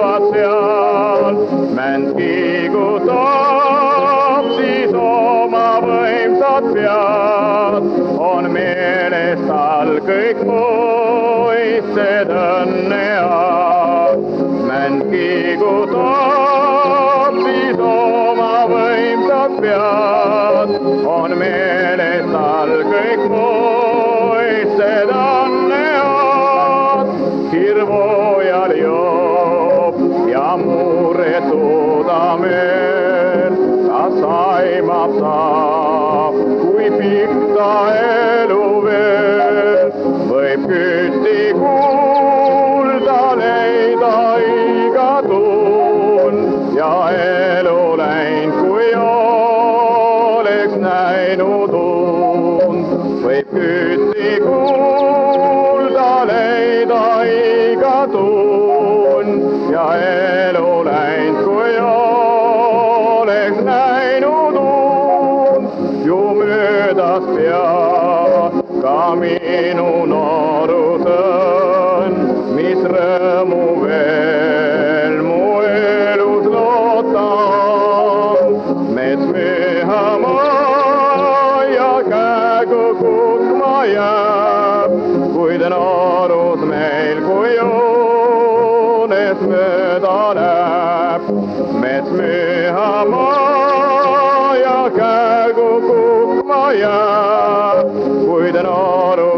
õitsvad seal. mänd kiigutab siis oma võimsad pead, on meeles tal kõik muistsed õnnead. mänd kiigutab siis oma võimsad pead, on meeles pikk ta elu veel. Võib küsti kuulda leida iga tund ja elu läinud, kui oleks näinud und, võib küsti kuulda ka minu noorusõnn, mis rõõmu veel mu elus lootan. mets mühama ja käegu kukma jääb, kuid noorus meil kui joones mööda läheb. mets mühama ja käegu kukma jääb, kuid noorus meil